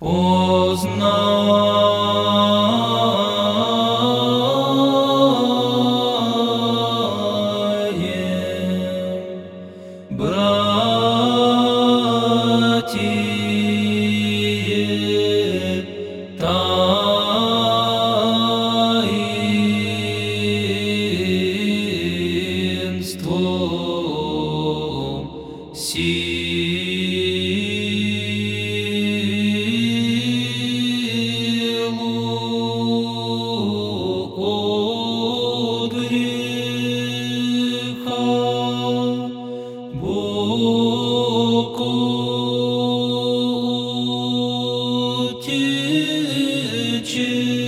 Познаєм, братіє, choo.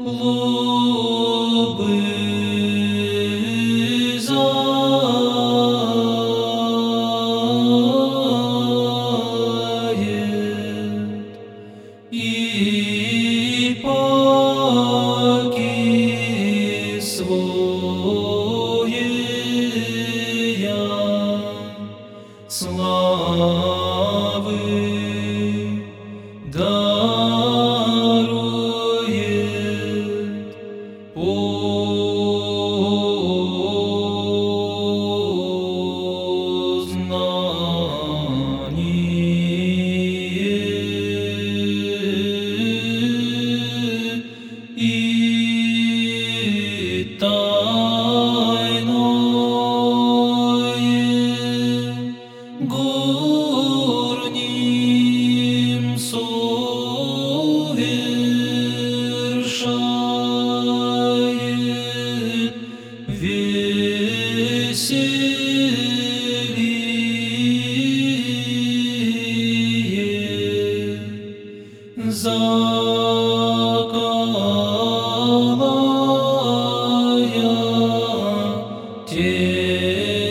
Lord. Веселье закалая тельца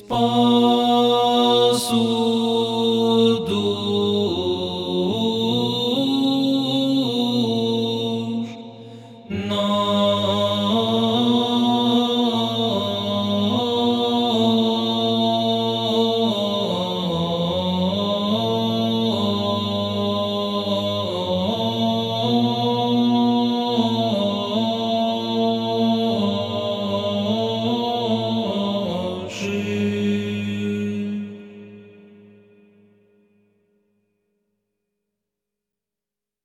posso